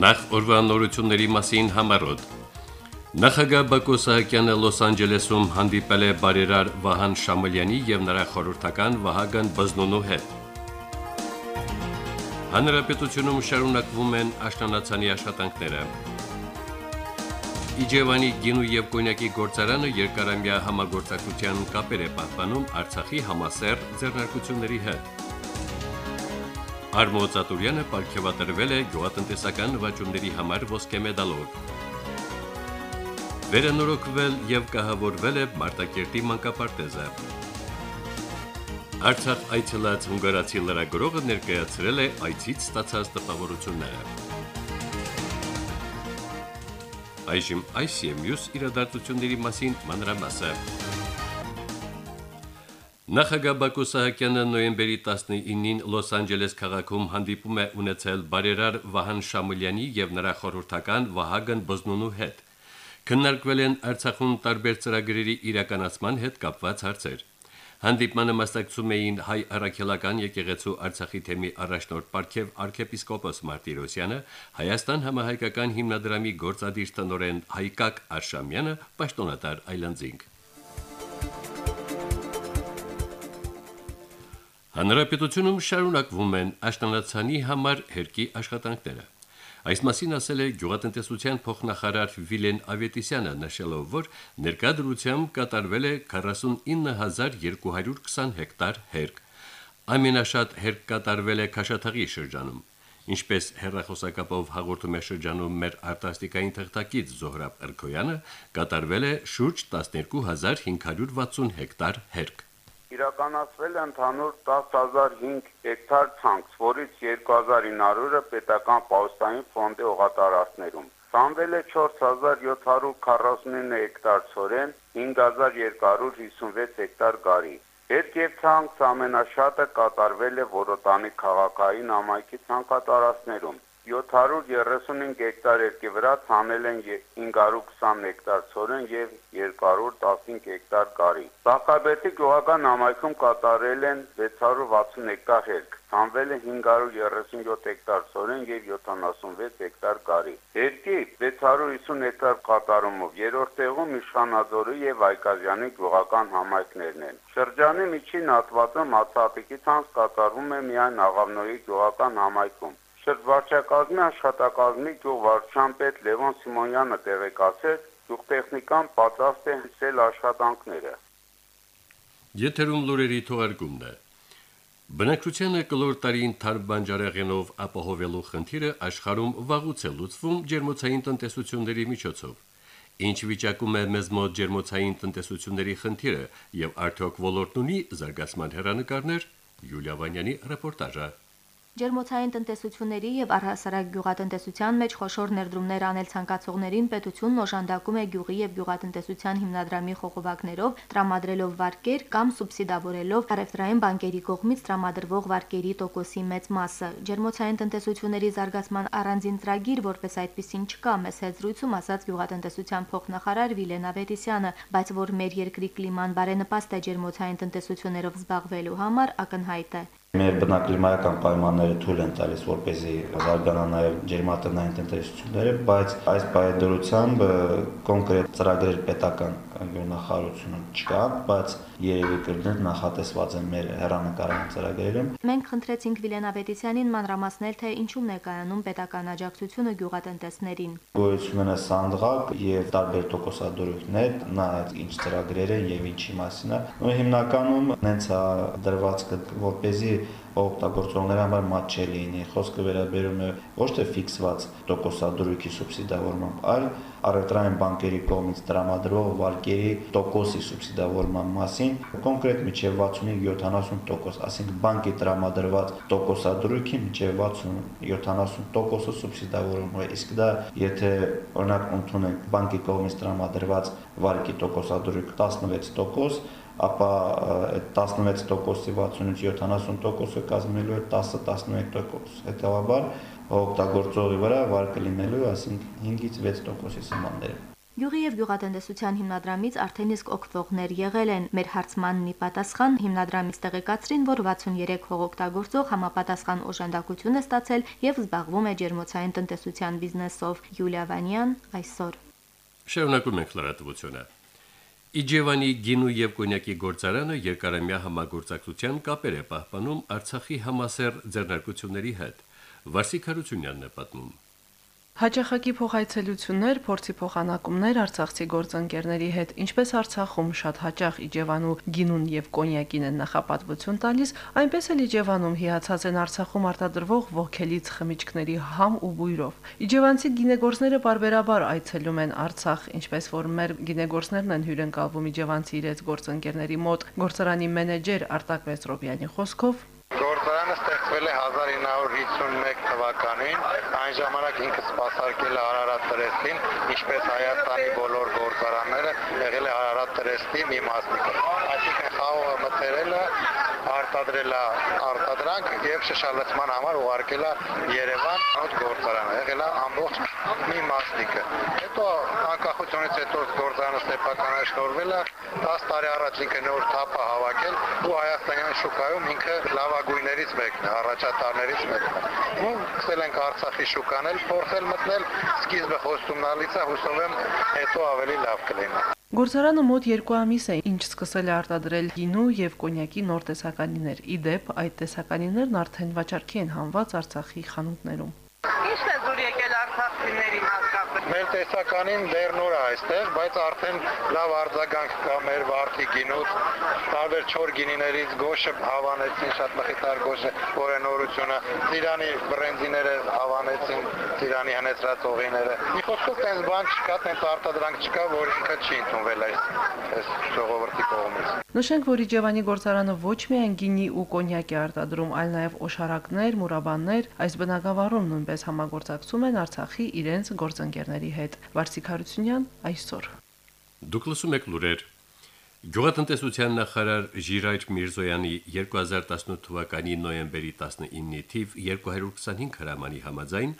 Նախ օրվա նորությունների մասին համարոտ։ Նախագահ Բակո Սահակյանը Լոս Անջելեսում հանդիպել է բարերար Վահան Շամալյանի եւ նրա խորհրդական Վահագն Բզնունու հետ։ Հանրապետությունում շարունակվում են աշնանացանի աշխատանքները։ Իջևանի գինու եւ կոնյակի գործարանը երկարամյա համագործակցության կապեր է պահպանում Արցախի համասեր ձեռնարկությունների հետ։ Արմո Ծատուրյանը ապարգևատրվել է գյուղատնտեսական նվաճումների համար ոսկե մեդալով։ Վերանորոգվել եւ կահավորվել է Մարտակերտի մանկապարտեզը։ Արցախ այցելած հունգարացի լրագրողը ներկայացրել է այցից ստացած տպավորությունները։ Այժմ այս եւ մյուս իրադարձությունների մասին մանրամասը։ Նախագահ Բակո Սահակյանը նոյեմբերի 19-ին Լոս Անջելես քաղաքում հանդիպում է ունեցել բարերար Վահան Շամուլյանի եւ նրա խորհրդական Վահագն Բզնունու հետ։ Քննարկվել են Արցախում տարբեր ծրագրերի իրականացման հետ կապված հարցեր։ Հանդիպմանը մասնակցում էին հայ առաքելական եկեղեցու Արցախի թեմի առաջնորդ Պարքև arczepiskopos Մարտիրոսյանը, Հայաստան համահայկական հիմնադրամի գործադիր տնօրեն Հայկակ Արշամյանը, պաշտոնատար Այլանդզինգ։ Հանրապետությունում շարունակվում են աշնանացանի համար հերկի աշխատանքները։ Այս մասին ասել է գյուղատնտեսության փոխնախարար Վիլեն Ավետիսյանը, նշելով, որ ներկայդրությամբ կատարվել է 49220 հեկտար հերկ։ Ամենաշատ հերկ կատարվել է Քաշաթաղի շրջանում։ Ինչպես հերրախոսակապով հաղորդում է շրջանում մեր արտասթիկային թղթակից Զոհրաբ Էրքոյանը, կատարվել է շուրջ 12560 հեկտար հերկ իրականացվել է ընդհանուր 10005 հեկտար ցանց, որից 2900-ը պետական պաուստային ֆոնդի օղատարածներում։ Սանվել է 4749 հեկտար ծորեն, 5256 հեկտար գարի։ Երկ եւ ցանց ամենաշատը կատարվել է Որոտանի քաղաքային ամայքի ցանկատարածներում։ 735 հեկտար երկի վրա ցանել են 520 հեկտար ծորեն եւ 215 հեկտար գարի։ Սակաբերդի գյուղական համայնքում կատարել են 660 հեկտար հերկ, ցանվել է 537 հեկտար ծորեն եւ 76 հեկտար գարի։ Հերկի 650 հեկտար կատարումով երրորդ տեղում Իշխանաձորի եւ Այկազյանի գյուղական համայնքներն են։ Շրջանի միջին հատվածում հացատիկի ցանց կատարվում է միայն Աղավնոյի գյուղական համայնքում։ Շրջվարչակազմի աշխատակազմի գյուղվարչության պետ Լևոն Սիմոնյանը տեղեկացրեց, գյուղտեխնիկան պատրաստ է հսել աշխատանքները։ Եթերում լուրերի թողարկումն է։ Բնակչությանը կլոր տարին թարբանջարեղենով ապահովելու խնդիրը աշխարհում վաղուց է լուծվում ջերմոցային տնտեսությունների միջոցով։ Ինչ վիճակում է մեզ մոտ ջերմոցային տնտեսությունների խնդիրը եւ արդյոք ոլորտն ունի զարգացման հերանեկարներ Յուլիա Վանյանի ռեպորտաժը։ Ջերմոցային տնտեսությունների եւ առհասարակ գյուղատնտեսության մեջ խոշոր ներդրումներ անել ցանկացողներին պետությունն օժանդակում է գյուղի եւ գյուղատնտեսության հիմնադրամի խողովակներով, տրամադրելով վարկեր կամ սուբսիդավորելով առևտրային բանկերի կողմից տրամադրվող վարկերի տոկոսի մեծ մասը։ Ջերմոցային տնտեսությունների զարգացման առանձին ծրագիր, որպես այդպեսին չկա, մեզ հետ զրույցում ասաց գյուղատնտեսության փոխնախարար Վիլեն Ավետիսյանը, բայց որ մեր երկրի կլիման բարենպաստ է ջերմոցային տնտեսություններով զբաղվելու համար ակնհայտ է։ Մեր բնակլիմայական պայմանները թույլ են տալիս, որպեսզի զարգանա նաև ջերմատնային տնտեսությունները, բայց այս պայմանությամբ կոնկրետ ծրագրեր պետական գյուղնախարարությունում չկան, բայց երևի կլներ նախատեսված են մեր հերանեկարային ծրագրերում։ Մենք խնդրեցինք Վիլեն Ավետիսյանին մանրամասնել, թե ինչու՞մն է կայանում պետական աջակցությունը գյուղատնտեսներին։ Գոյություն ունի սանդղակ եւ տարբեր տոկոսադրույքներ, նայած ինչ ծրագրեր են եւ ինչի մասին է։ Ու հիմնականում հենց դրված որպեսզի օգտագործողների համար մատչելի լինի։ Խոսքը վերաբերում է ոչ թե ֆիքսված տոկոսադրույքի սուբսիդավորմամբ, այլ առևտրային բանկերի կողմից տրամադրվող վարկերի տոկոսի սուբսիդավորման մասին, կոնկրետ միջև 65-70%, այսինքն բանկի տրամադրված տոկոսադրույքի միջև 60-70%-ը սուբսիդավորվում է։ Իսկ դա եթե օրինակ ընդունենք բանկի կողմից տրամադրված վարկի տոկոսադրույք 16%, ապա այդ 16%-ի 60-ից 70%-ը կազմելու է 10-11%։ Հետևաբար օգտագործողի վրա վարկը լինելու, այսինքն 5-ից 6%-ի սահմանները։ Գյուղի եւ գյուղատնտեսության հիմնադրամից արդեն իսկ օգտվողներ եղել են։ Մեր հարցմանն ի պատասխան հիմնադրամից տեղեկացրին, որ 63 հողօգտագործող համապատասխան օժանդակություն է ստացել եւ զբաղվում է ջերմոցային տնտեսության բիզնեսով։ Յուլիա Վանյան այսօր։ Շարունակում ենք լրատվությունը։ Իջևանի գինու եւ կոնյակի գործարանը երկարամյա համագործակցության կապեր է պահպանում Արցախի համասեր ձեռնարկությունների հետ։ Վարսիկ Հարությունյանն է պատմում։ Հաճախակի փոխայցելություններ, փորձի փոխանակումներ արցախցի գործընկերների հետ, ինչպես Արցախում շատ հաճախ Իջևանու գինուն եւ կոնյակին են նախապատվություն տալիս, այնպես էլ Իջևանում հիացած են Արցախում արտադրվող ողքելից խմիչքների համ ու բույրով։ Իջևանցի գինեգործները բարբերաբար այցելում են Արցախ, ինչպես որ մեր գինեգործներն են հյուրընկալվում Իջևանցի իրենց գործընկերների մոտ։ Գործարանի մենեջեր Արտակ Պետրոբյանի խոսքով Գործարանը ստեղծվել է 1951 թվականին, այն ժամանակ ինքը սպասարկել է Արարատ տրեստին, ինչպես Հայաստանի բոլոր գործարանները եղել է Արարատ տրեստի մի մասնիկը։ Այսինքն խաղողը մտերել է, արտադրել է արտադրանք եւ շշալցման համար ուղարկել է Երևան այդ գործարանը, եղել է ամբողջ մի մասնիկը։ Հետո անկախությունից հետո գործարանը սեփականաշնորհվել է 10 տարի առաջ ինքը նոր թափը հավաքել ու հայաստանյան շուկայում ինքը լավագույններից մեկն է, առաջատարներից մեկն է։ Ու սկսել ենք Արցախի շուկան էլ փորձել մտնել, սկիզբը խոստումնալից է, հուսով եմ հետո ավելի լավ կլինի։ Գործարանը մոտ 2 ամիս է, ինչ սկսել է արտադրել գինու եւ կոնյակի նոր տեսականիներ։ Ի դեպ, այդ տեսականիներն արդեն վաճառքի են հանված Արցախի խանութներում։ Մեր տեսականին դեռ նոր է այստեղ, բայց արդեն լավ արձագանք կա մեր վարդի գինուց, տարբեր չոր գինիներից գոշը հավանեցին, շատ մխիթար գոշը, օրենորությունը, Ծիրանի բրենդիները հավանեցին, Ծիրանի հնեցրած օղիները։ Մի խոսքով տենց բան չկա, տենց արտադրանք չկա, որ ինքը չի ընդունվել այս այս ժողովրդի Նշենք, որ Իջևանի գործարանը ոչ միայն գինի ու կոնյակ է արտադրում, այլ նաև օշարակներ, մուրաբաններ, այս բնակավարում նույնպես համագործակցում են Արցախի իրենց գործընկերների հետ։ Վարսիկ Հարությունյան այսօր։ Դուք լսում եք լուրեր։ Գյուղատնտեսության նախարար Ժիրայր Միրզոյանի 2018 թվականի նոյեմբերի 19-ի թիվ 225 հրամանի համաձայն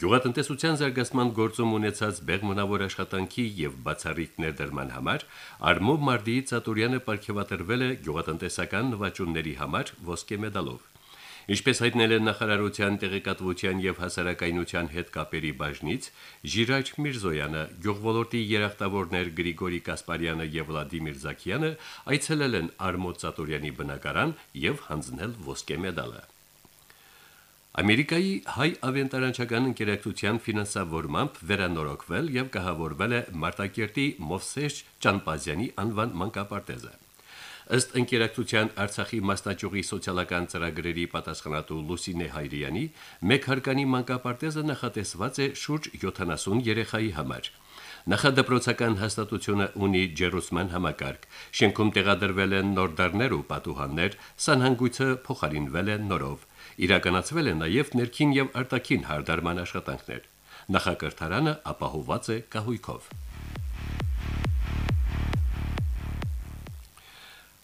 Գյուղատնտեսության զարգացման գործում ունեցած բեղմնավոր աշխատանքի եւ բացառիկ ներդրման համար Արմով Մարդի Ծատուրյանը ապարգևատրվել է գյուղատնտեսական նվաճումների համար ոսկե մեդալով։ Ինչպես հայտնել են նախարարության տեղեկատվության եւ հասարակայնության հետ կապերի բաժնից, Ժիրայր Միրզոյանը, գյուղվոլորտի երախտավորներ Գրիգորի Կասպարյանը եւ Վլադիմիր Զաքյանը այցելել են Արմոտ Ծատուրյանի բնակարան եւ հանձնել ոսկե մեդալը։ Ամերիկայի հայ ավենտարանչական ընկերակցության ֆինանսավորմամբ վերանորոգվել եւ կահավորվել է Մարտակերտի Մովսեշ Ճանպազյանի անվան մանկապարտեզը։ Ըստ ընկերակցության Արցախի մասնաճյուղի սոցիալական ծրագրերի պատասխանատու Լուսինե Հայրյանի, մեկ հարկանի մանկապարտեզը նախատեսված է շուրջ 70 երեխայի համար։ Նախադպրոցական հաստատությունը ունի ջերուսման համակարգ։ Շենքում տեղադրվել են նոր դռներ ու պատուհաններ, սանհանգույցը փոխարինվել է նորով։ Իրականացվել է նաև ներքին եւ արտաքին հարդարման աշխատանքներ։ Նախակրթարանը ապահովված է կահույքով։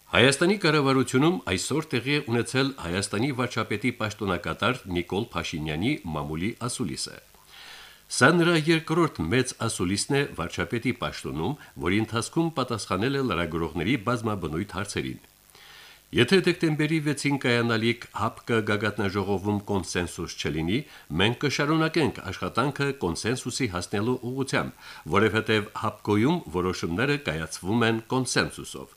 Հայաստանի կառավարությունում այսօր տեղի է ունեցել Հայաստանի վարչապետի պաշտոնակատար Նիկոլ Փաշինյանի մամուլի ասուլիսը։ Սա նրա երկրորդ մեծ ասուլիսն է վարչապետի պաշտոնում, որի ընթացքում պատասխանել է լրագրողների բազմաբնույթ հարցերին։ Եթե դեկտեմբերի 6-ին կայանալիք ՀԱՊԿ գագաթնաժողովում կոնսենսուս չլինի, մենք կշարունակենք աշխատանքը կոնսենսուսի հասնելու ուղղությամբ, որովհետև ՀԱՊԿ-ում որոշումները կայացվում են կոնսենսուսով։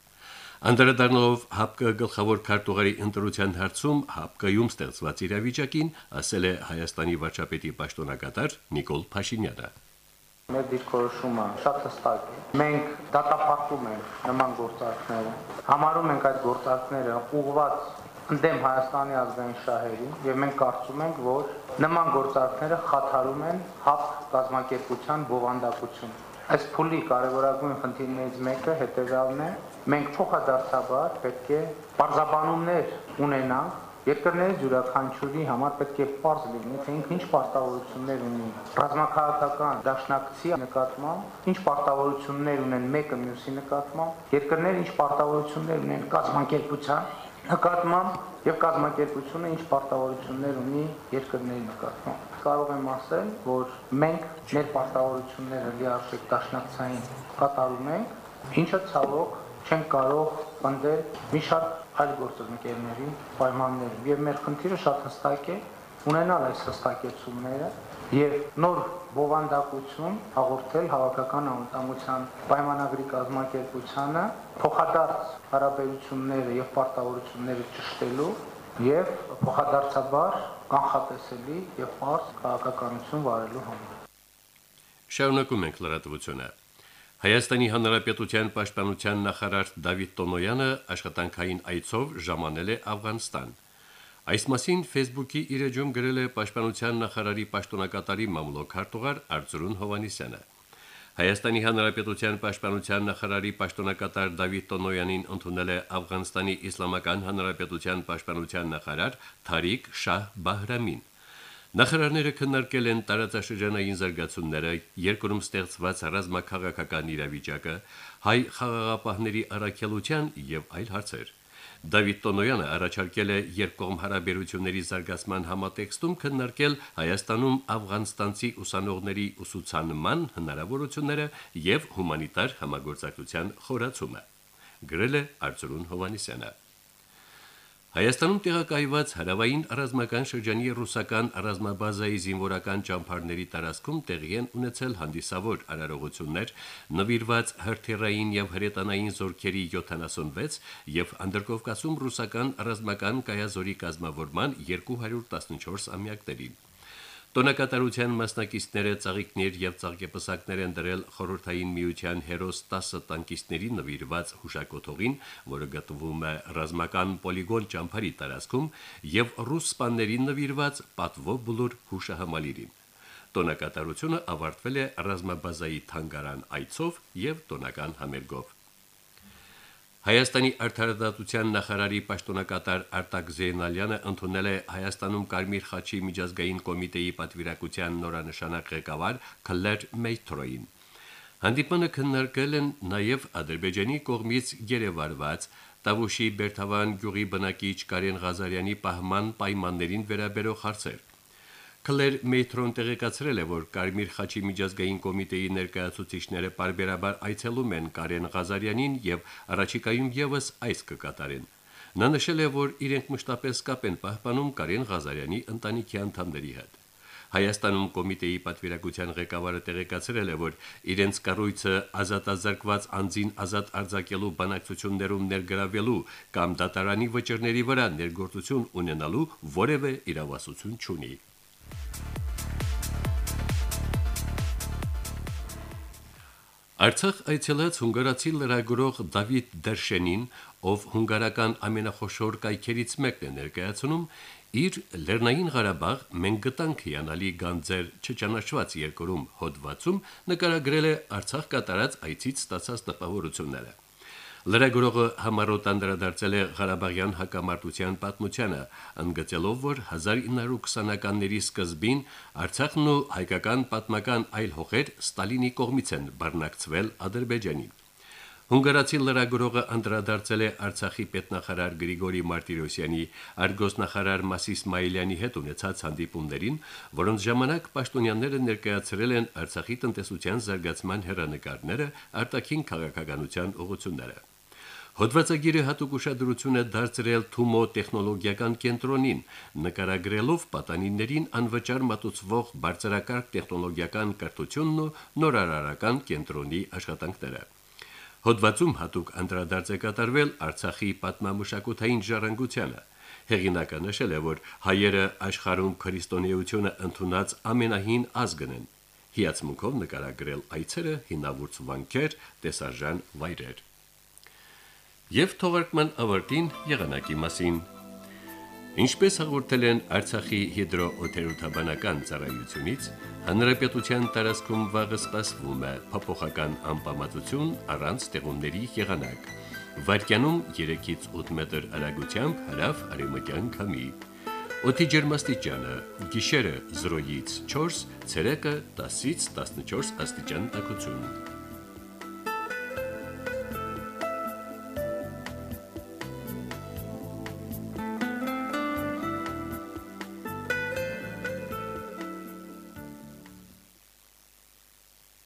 Անդրադառնալով ՀԱՊԿ գլխավոր քարտուղարի ընտրության հարցում ՀԱՊԿ-ում ստեղծված իրավիճակին, ասել է Հայաստանի վարչապետի պաշտոնակատար Նիկոլ Փաշինյանը։ Մեր դիրքորոշումը շատ հստակ է։ Մենք դատապարտում ենք նման գործարքները, համարում ենք այդ գործարքները ուղղված ընդդեմ Հայաստանի ազգային շահերին եւ մենք կարծում ենք, որ նման գործարքները խաթարում են ՀԱՊ կազմակերպության բովանդակությունը։ Այս փուլի կարևորագույն խնդիրներից մեկը հետեւյալն է. մենք փոխադարձաբար պետք է բարձաբանումներ ունենանք Երկրների յուրաքանչյուրի համար պետք է པարզ լինի, թե ինքը ինչ պարտավորություններ ունի ռազմաքաղաքական դաշնակցի նկատմամբ, ինչ պարտավորություններ ունեն մեկը մյուսի նկատմամբ, երկրները ինչ պարտավորություններ ունեն կազմակերպության նկատմամբ եւ կազմակերպությունը ինչ պարտավորություններ ունի երկրների նկատմամբ։ Կարող եմ ասել, որ մենք մեր պարտավորությունները լիարժեք դաշնակցային կատարում ենք, ինչը ցավոք չեն կարող պնդել մի շարք այլ գործընկերների պայմաններում։ Եվ մեր խնդիրը շատ հստակ է ունենալ այս հստակեցումները եւ նոր բովանդակություն հաղորդել հավաքական անվտանգության պայմանագրի կազմակերպությանը փոխադարձ հարաբերությունները եւ պարտավորությունները ճշտելու եւ փոխադարձաբար կանխատեսելի եւ པարզ քաղաքականություն վարելու համար։ Շարունակում ենք լրատվությունը։ Հայաստանի Հանրապետության պաշտպանության նախարար Դավիթ Տոնոյանը աշխատանքային այցով ժամանել է Աֆղանստան։ Այս մասին Facebook-ի իր էջում գրել է պաշտպանության նախարարի պաշտոնակատարի մամլոք հարտուղար Արծրուն Հովանիսյանը։ Հայաստանի Հանրապետության պաշտպանության նախարարի պաշտոնակատար Դավիթ Տոնոյանին ընդունել է Աֆղանստանի Իսլամական Հանրապետության պաշտպանության նախարար Թարիկ Շահ Բահրամին։ Նախարարները քննարկել են տարածաշրջանային զարգացումները, երկրում ստեղծված ռազմաքաղաքական իրավիճակը, հայ խաղաղապահների առաքելության եւ այլ հարցեր։ Դավիթ Տոնոյանը առաջարկել է երկկողմ հարաբերությունների զարգացման համատեքստում քննարկել Հայաստանում աֆղանստանցի ուսանողների ուսուցանման հնարավորությունները եւ հումանիտար համագործակցության խորացումը։ Գրել է Արծրուն Հովանիսյանը։ Հայաստանում տեղակայված հարավային ռազմական շրջանի ռուսական ռազմաբազայի զինվորական ճամբարների տարածքում տեղի են ունեցել հանդիսավոր արարողություններ նվիրված հրթիռային եւ հրետանային զորքերի 76 եւ Անդրկովկասում ռուսական ռազմական կայազորի կազմավորման 214 ամյակներին։ Տոնակատարության մասնակիցները ծաղիկներ եւ ծաղկեպսակներ են դրել խորհրդային միության հերոս 10 տանկիստների նվիրված հուշակոթողին, որը գտնվում է ռազմական պոլիգոն ճամփարի տարածքում, եւ ռուս սպաներին նվիրված պատվո բլուր հուշահամալիրին։ Տոնակատարությունը ավարտվել է ռազմաբազայի թանգարան այցով եւ տոնական համերգով։ Հայաստանի արդարադատության նախարարի պաշտոնակատար Արտակ Զեյնալյանը ընդունել է Հայաստանում Կարմիր խաչի միջազգային կոմիտեի պատվիրակության նորանշանակ ղեկավար Քլեր Մեյթրոին։ Հանդիպանը քննարկել են նաև Ադրբեջանի կողմից գերեվարված Տավուշի Բերթավան գյուղի բնակիչ Կարեն Ղազարյանի պահման պայմաններին վերաբերող հարցեր։ Կլեր Մեյթրոն տեղեկացրել է, որ Կարմիր խաչի միջազգային կոմիտեի ներկայացուցիչները բարբերաբար այցելում են Կարեն Ղազարյանին եւ առաջիկայում եւս այս կկատարեն։ Նա նշել է, որ իրենք մշտապես կապ են պահպանում Կարեն Ղազարյանի ընտանիքի անդամների հետ։ Հայաստանում կոմիտեի պատվիրակության ղեկավարը տեղեկացրել է, որ իրենց կառույցը ազատազրկված անձին ազատ արձակելու բանակցություններում ներգրավելու կամ դատարանի վճռների վրա ներգործություն ունենալու որևէ իրավասություն չունի։ Արցախ այցելած հունգարացի լրագրող Դավիթ Դերշենին, ով հունգարական ամենախոշոր կայքերից մեկն է ներկայացնում, իր Լեռնային Ղարաբաղ մենք գտանք հիանալի գանձեր չճանաչված երկրում հոդվածում նկարագրել է Արցախ կատարած այցից ստացած տպավորությունները։ Լրագրողը համառոտ անդրադարձել է Ղարաբաղյան հակամարտության պատմությանը, ընդգծելով, որ 1920-ականների սկզբին Արցախն ու հայկական պատմական այլ հողեր Ստալինի կողմից են բռնակցվել Ադրբեջանին։ Հունգարացի լրագրողը անդրադարձել է Արցախի պետնախարար Գրիգորի Մարտիրոսյանի, արգոսնախարար Մասիս Մայլյանի հետ ունեցած հանդիպումներին, որոնց ժամանակ պաշտոնյաները ներկայացրել են Արցախի տնտեսության զարգացման հերանեկարները, արտաքին քաղաքականության ուղղությունները։ Հոդվածագիրը հատուկ ուշադրություն է դարձրել Թումո տեխնոլոգիական կենտրոնին, նկարագրելով պատանիներին անվճար մատուցվող բարձրակարգ տեխնոլոգիական կրթությունն ու նորարարական կենտրոնի աշխատանքները։ Հոդվածում հատուկ անդրադարձ է կատարվել Արցախի պատմամշակութային ժառանգությանը։ Հեղինակը նշել է, որ հայերը աշխարհում քրիստոնեությունը ընդունած ամենահին ազգն են։ Հիացմունքով նկարագրել այցերը հինավուրց վանքեր, տեսարժան վայրեր եւ թողարկման ավարտին եղանակի մասին։ Ինչպես հաղորդել են Արցախի հիդրոօթերոթաբանական ծառայությունից, հանրապետության տարածքում վաղը սպասվում է փոփոխական անպամատություն առանց ստեղումների եղանակ։ Վարկյանում 3-ից 8 մետր արագությամբ հրավ արևմտյան քամի։ Օդի ջերմաստիճանը՝ գիշերը 0-ից 4, ցերեկը 10-ից 14 աստիճան տաքություն։